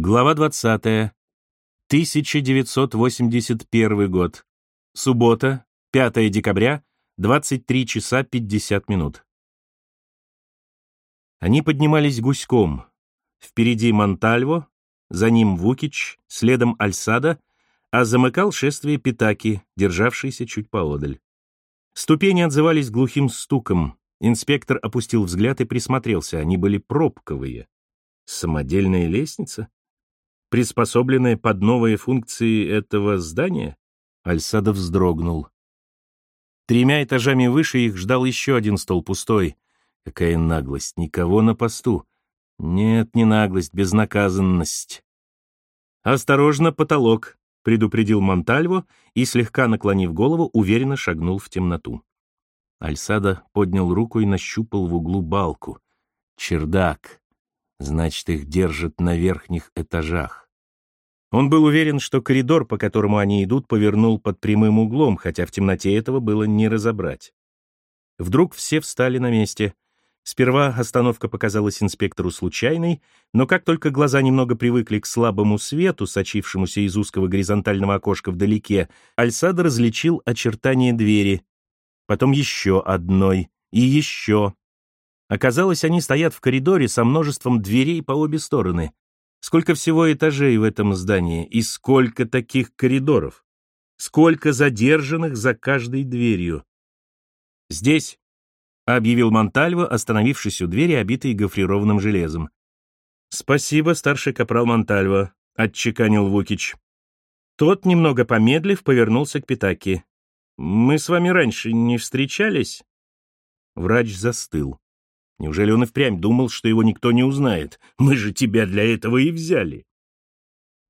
Глава 20. 1981 год. Суббота, 5 декабря, 23 часа 50 минут. Они поднимались гуськом. Впереди Монтальво, за ним Вукич, следом Альсада, а замыкал шествие Питаки, державшийся чуть поодаль. Ступени отзывались глухим стуком. Инспектор опустил взгляд и присмотрелся. Они были пробковые. Самодельная лестница? Приспособленная под новые функции этого здания? Альсадов вздрогнул. Тремя этажами выше их ждал еще один стол пустой. Какая наглость, никого на посту. Нет, не наглость, безнаказанность. «Осторожно, потолок», — предупредил Монтальво и, слегка наклонив голову, уверенно шагнул в темноту. Альсада поднял руку и нащупал в углу балку. Чердак. Значит, их держат на верхних этажах. Он был уверен, что коридор, по которому они идут, повернул под прямым углом, хотя в темноте этого было не разобрать. Вдруг все встали на месте. Сперва остановка показалась инспектору случайной, но как только глаза немного привыкли к слабому свету, сочившемуся из узкого горизонтального окошка вдалеке, Альсадо различил очертания двери, потом еще одной и еще. Оказалось, они стоят в коридоре со множеством дверей по обе стороны. Сколько всего этажей в этом здании и сколько таких коридоров? Сколько задержанных за каждой дверью? «Здесь», — объявил Монтальво, остановившись у двери, обитой гофрированным железом. «Спасибо, старший капрал Монтальво», — отчеканил Вукич. Тот, немного помедлив, повернулся к Питаки. «Мы с вами раньше не встречались?» Врач застыл. Неужели он и впрямь думал, что его никто не узнает? Мы же тебя для этого и взяли.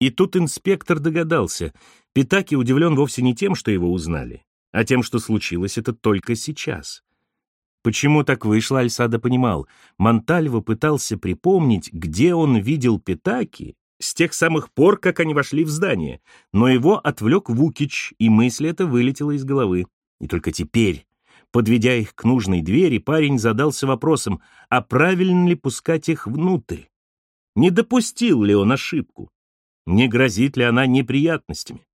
И тут инспектор догадался. Питаки удивлен вовсе не тем, что его узнали, а тем, что случилось это только сейчас. Почему так вышло, Альсада понимал. Монтальво пытался припомнить, где он видел Питаки с тех самых пор, как они вошли в здание, но его отвлек Вукич, и мысль эта вылетела из головы. И только теперь, Подведя их к нужной двери, парень задался вопросом, а правильно ли пускать их внутрь? Не допустил ли он ошибку? Не грозит ли она неприятностями?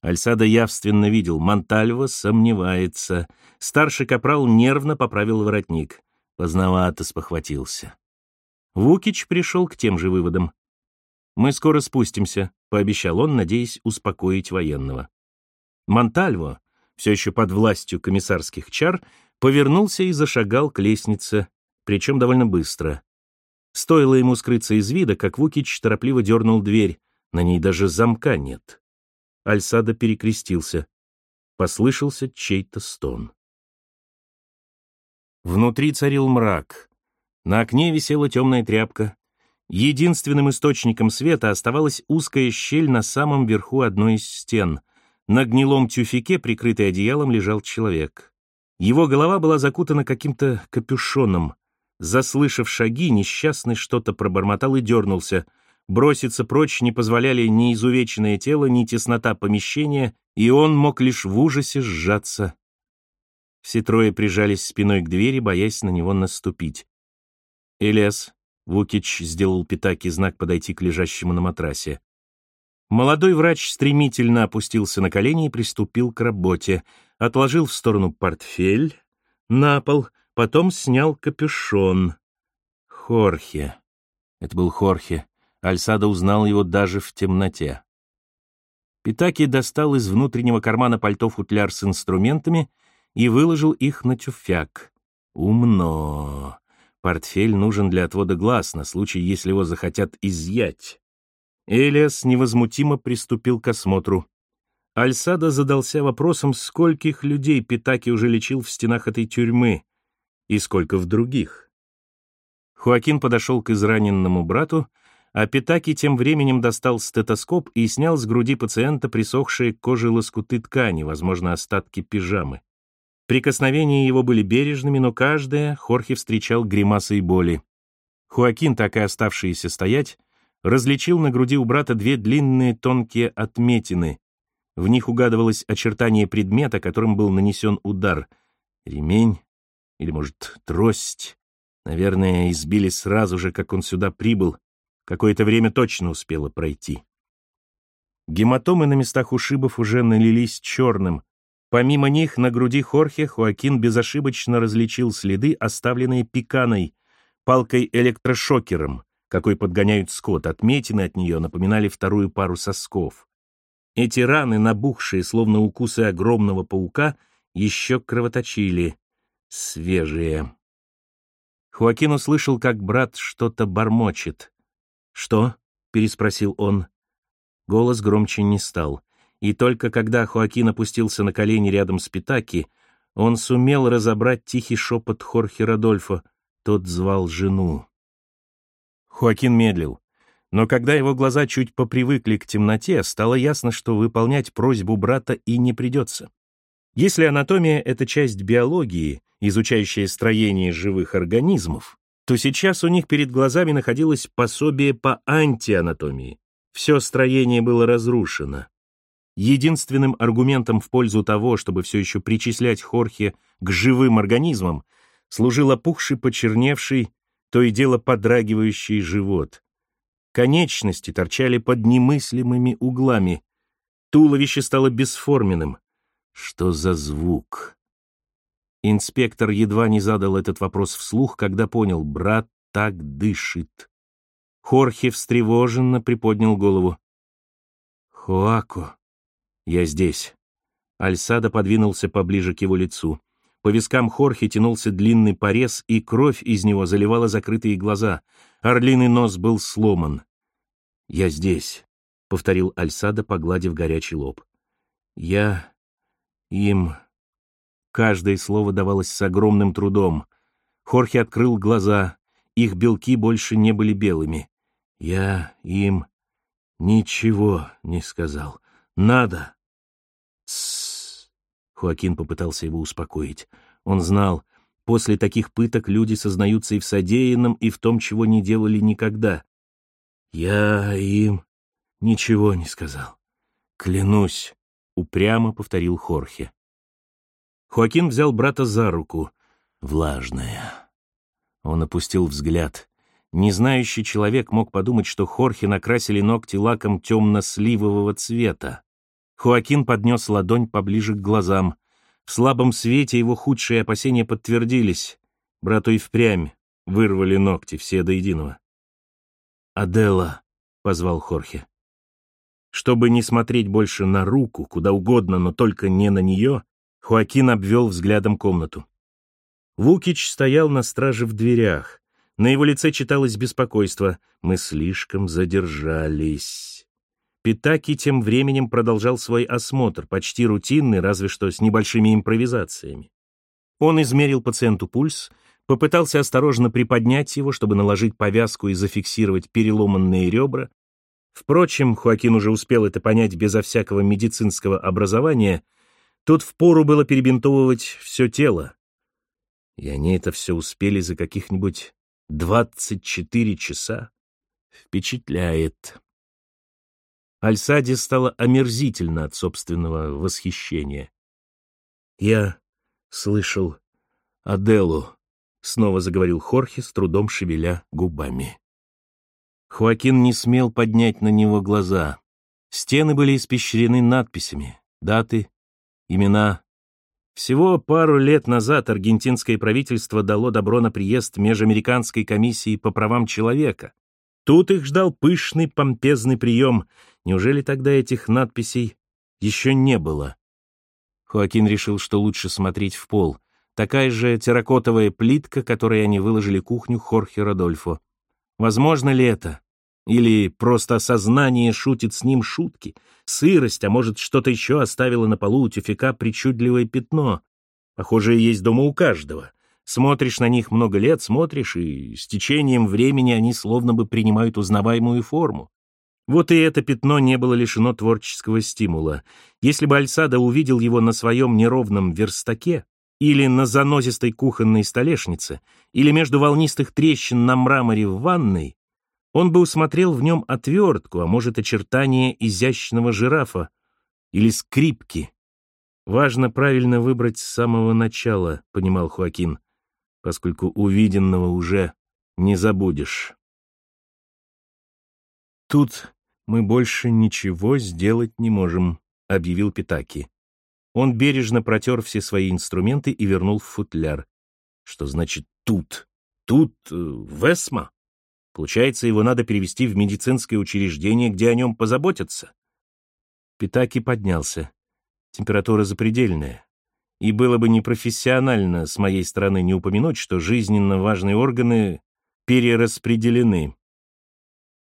Альсада явственно видел, Монтальво сомневается. Старший капрал нервно поправил воротник. Поздновато спохватился. Вукич пришел к тем же выводам. «Мы скоро спустимся», — пообещал он, надеясь успокоить военного. Монтальво, все еще под властью комиссарских чар, повернулся и зашагал к лестнице, причем довольно быстро. Стоило ему скрыться из вида, как Вукич торопливо дернул дверь, на ней даже замка нет. Альсада перекрестился. Послышался чей-то стон. Внутри царил мрак. На окне висела темная тряпка. Единственным источником света оставалась узкая щель на самом верху одной из стен. На гнилом тюфике, прикрытый одеялом, лежал человек. Его голова была закутана каким-то капюшоном. Заслышав шаги, несчастный что-то пробормотал и дернулся. Броситься прочь не позволяли ни изувеченное тело, ни теснота помещения, и он мог лишь в ужасе сжаться. Все трое прижались спиной к двери, боясь на него наступить. «Элиас», — Вукич сделал Питаки знак подойти к лежащему на матрасе. Молодой врач стремительно опустился на колени и приступил к работе. Отложил в сторону портфель на пол, потом снял капюшон. Хорхе. Это был Хорхе. Альсада узнал его даже в темноте. Питаки достал из внутреннего кармана пальто футляр с инструментами и выложил их на тюфяк. Умно. Портфель нужен для отвода глаз на случай, если его захотят изъять. Элиас невозмутимо приступил к осмотру. Альсада задался вопросом, скольких людей Питаки уже лечил в стенах этой тюрьмы и сколько в других. Хуакин подошел к израненному брату, а Питаки тем временем достал стетоскоп и снял с груди пациента присохшие к коже лоскуты ткани, возможно, остатки пижамы. Прикосновения его были бережными, но каждое Хорхе встречал гримасой боли. Хуакин, так и оставшийся стоять, различил на груди у брата две длинные тонкие отметины. В них угадывалось очертание предмета, которым был нанесен удар. Ремень или, может, трость. Наверное, избили сразу же, как он сюда прибыл. Какое-то время точно успело пройти. Гематомы на местах ушибов уже налились черным. Помимо них, на груди Хорхе Хуакин безошибочно различил следы, оставленные пиканой, палкой-электрошокером, какой подгоняют скот. Отметины от нее напоминали вторую пару сосков. Эти раны, набухшие, словно укусы огромного паука, еще кровоточили. Свежие. Хуакин услышал, как брат что-то бормочет. «Что?» — переспросил он. Голос громче не стал. И только когда Хуакин опустился на колени рядом с Питаки, он сумел разобрать тихий шепот Хорхе Родольфа. Тот звал жену. Хуакин медлил. Но когда его глаза чуть попривыкли к темноте, стало ясно, что выполнять просьбу брата и не придется. Если анатомия — это часть биологии, изучающая строение живых организмов, то сейчас у них перед глазами находилось пособие по антианатомии. Все строение было разрушено. Единственным аргументом в пользу того, чтобы все еще причислять Хорхе к живым организмам, служил опухший, почерневший, то и дело подрагивающий живот. Конечности торчали под немыслимыми углами. Туловище стало бесформенным. Что за звук? Инспектор едва не задал этот вопрос вслух, когда понял, брат так дышит. Хорхе встревоженно приподнял голову. «Хуако, я здесь». Альсада подвинулся поближе к его лицу. По вискам Хорхе тянулся длинный порез, и кровь из него заливала закрытые глаза. Орлиный нос был сломан. «Я здесь», — повторил Альсада, погладив горячий лоб. «Я... им...» Каждое слово давалось с огромным трудом. Хорхе открыл глаза. Их белки больше не были белыми. «Я им ничего не сказал. Надо!» Хуакин попытался его успокоить. Он знал, после таких пыток люди сознаются и в содеянном, и в том, чего не делали никогда. «Я им ничего не сказал. Клянусь», — упрямо повторил Хорхе. Хуакин взял брата за руку. Влажная. Он опустил взгляд. Незнающий человек мог подумать, что Хорхе накрасили ногти лаком темно-сливового цвета. Хуакин поднес ладонь поближе к глазам. В слабом свете его худшие опасения подтвердились. Брату и впрямь вырвали ногти, все до единого. «Адела», — позвал Хорхе. Чтобы не смотреть больше на руку, куда угодно, но только не на нее, Хуакин обвел взглядом комнату. Вукич стоял на страже в дверях. На его лице читалось беспокойство. «Мы слишком задержались». Питаки тем временем продолжал свой осмотр, почти рутинный, разве что с небольшими импровизациями. Он измерил пациенту пульс, попытался осторожно приподнять его, чтобы наложить повязку и зафиксировать переломанные ребра. Впрочем, Хуакин уже успел это понять безо всякого медицинского образования, тут впору было перебинтовывать все тело. И они это все успели за каких-нибудь 24 часа. Впечатляет. Альсаде стало омерзительно от собственного восхищения. «Я слышал Аделу», — снова заговорил Хорхе, с трудом шевеля губами. Хуакин не смел поднять на него глаза. Стены были испещрены надписями, даты, имена. Всего пару лет назад аргентинское правительство дало добро на приезд Межамериканской комиссии по правам человека. Тут их ждал пышный помпезный прием — Неужели тогда этих надписей еще не было? Хоакин решил, что лучше смотреть в пол. Такая же терракотовая плитка, которой они выложили кухню Хорхе Родольфо. Возможно ли это? Или просто сознание шутит с ним шутки? Сырость, а может, что-то еще оставило на полу у причудливое пятно? Похоже, есть дома у каждого. Смотришь на них много лет, смотришь, и с течением времени они словно бы принимают узнаваемую форму. Вот и это пятно не было лишено творческого стимула. Если бы Альсада увидел его на своем неровном верстаке, или на занозистой кухонной столешнице, или между волнистых трещин на мраморе в ванной, он бы усмотрел в нем отвертку, а может, очертания изящного жирафа или скрипки. Важно правильно выбрать с самого начала, понимал Хуакин, поскольку увиденного уже не забудешь. «Тут мы больше ничего сделать не можем», — объявил Питаки. Он бережно протер все свои инструменты и вернул в футляр. Что значит «тут»? Тут э, Весма? Получается, его надо перевести в медицинское учреждение, где о нем позаботятся. Питаки поднялся. Температура запредельная. И было бы непрофессионально с моей стороны не упомянуть, что жизненно важные органы перераспределены.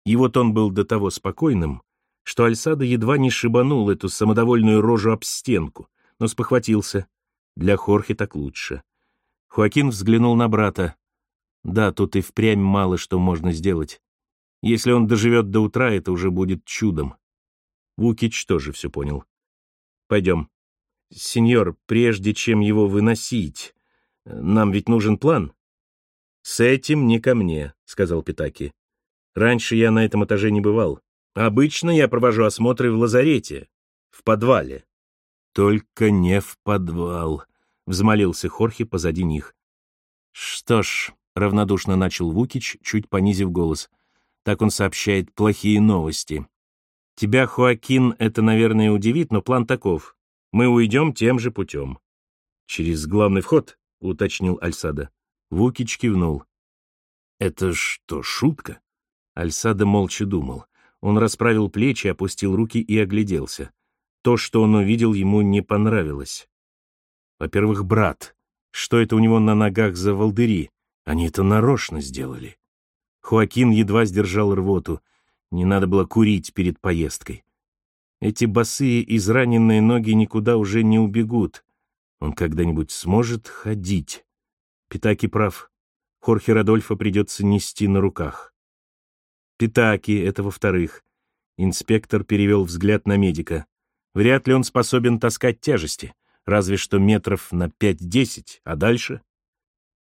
И вот он был до того спокойным, что Альсада едва не шибанул эту самодовольную рожу об стенку, но спохватился. Для Хорхе так лучше. Хуакин взглянул на брата. Да, тут и впрямь мало что можно сделать. Если он доживет до утра, это уже будет чудом. Вукич тоже все понял. Пойдем. Сеньор, прежде чем его выносить, нам ведь нужен план. С этим не ко мне, сказал Питаки. Раньше я на этом этаже не бывал. Обычно я провожу осмотры в лазарете, в подвале. Только не в подвал, взмолился Хорхе позади них. Что ж, — равнодушно начал Вукич, чуть понизив голос. Так он сообщает плохие новости. «Тебя, Хуакин, это, наверное, удивит, но план таков. Мы уйдем тем же путем». «Через главный вход?» — уточнил Альсада. Вукич кивнул. «Это что, шутка?» Альсада молча думал. Он расправил плечи, опустил руки и огляделся. То, что он увидел, ему не понравилось. Во-первых, брат. Что это у него на ногах за волдыри? Они это нарочно сделали. Хуакин едва сдержал рвоту. Не надо было курить перед поездкой. Эти босые израненные ноги никуда уже не убегут. Он когда-нибудь сможет ходить. Питаки прав. Хорхе Радольфа придется нести на руках. Питаки — это во-вторых. Инспектор перевел взгляд на медика. Вряд ли он способен таскать тяжести, разве что метров на пять-десять, а дальше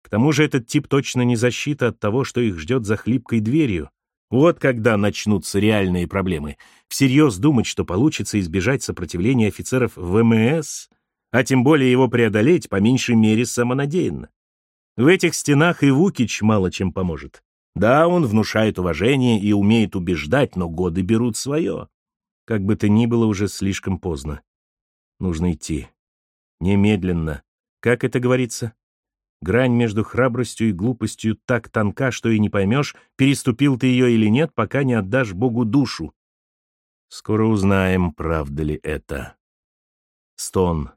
к тому же этот тип точно не защита от того, что их ждет за хлипкой дверью. Вот когда начнутся реальные проблемы. Всерьез думать, что получится избежать сопротивления офицеров ВМС, а тем более его преодолеть, по меньшей мере, самонадеянно. В этих стенах и Вукич мало чем поможет. Да, он внушает уважение и умеет убеждать, но годы берут свое. Как бы то ни было, уже слишком поздно. Нужно идти. Немедленно. Как это говорится? Грань между храбростью и глупостью так тонка, что и не поймешь, переступил ты ее или нет, пока не отдашь Богу душу. Скоро узнаем, правда ли это. Стон.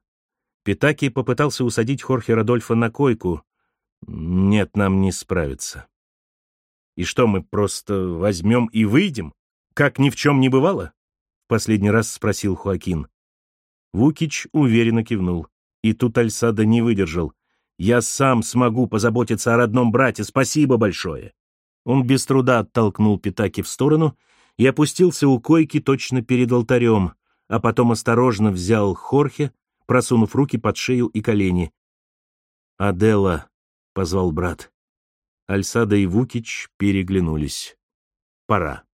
Питаки попытался усадить Хорхе Радольфа на койку. Нет, нам не справиться. И что, мы просто возьмем и выйдем? Как ни в чем не бывало? Последний раз спросил Хуакин. Вукич уверенно кивнул. И тут Альсада не выдержал. Я сам смогу позаботиться о родном брате, спасибо большое. Он без труда оттолкнул Питаки в сторону и опустился у койки точно перед алтарем, а потом осторожно взял Хорхе, просунув руки под шею и колени. «Адела», — позвал брат. Альсада и Вукич переглянулись. «Пора».